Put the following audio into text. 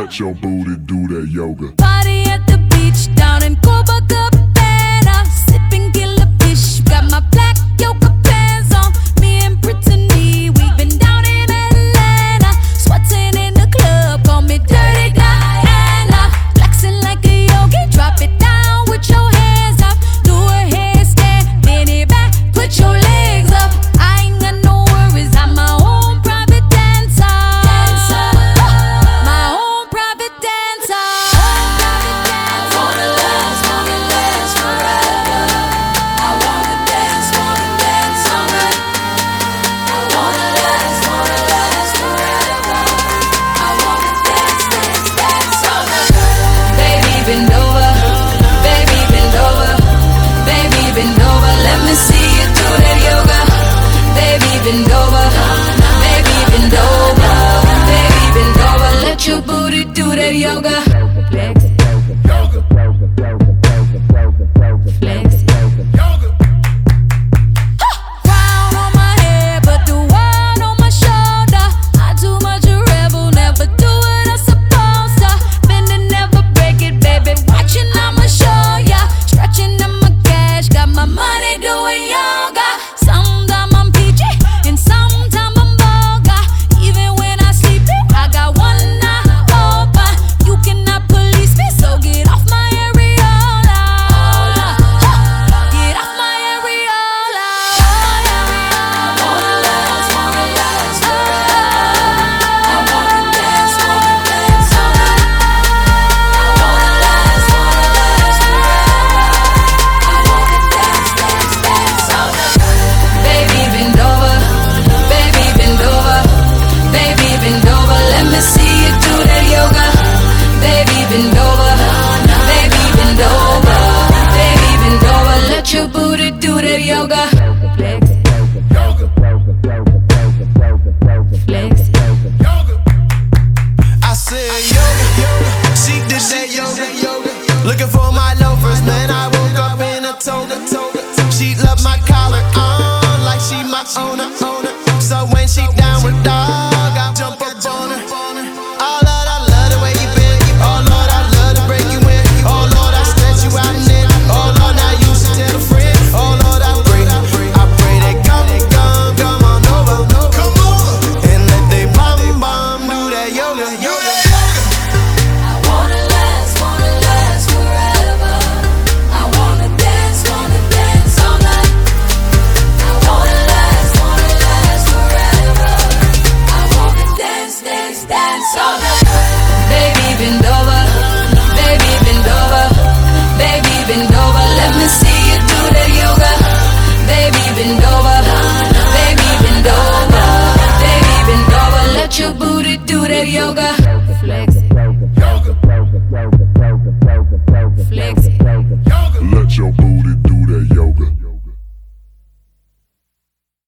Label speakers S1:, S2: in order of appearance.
S1: let your booty, do that yoga.
S2: Party at the beach down in Copacabana. Even low they doing? Flex.
S3: I said. She did that. Looking for my loafers, man. I woke up in a toga. She loved my collar on like she my owner.
S2: Baby, bend over. Baby, bend over. Baby, bend over. Let me see you do that yoga. Baby, bend over. Baby, bend over. Baby, bend over. Let your booty do that yoga.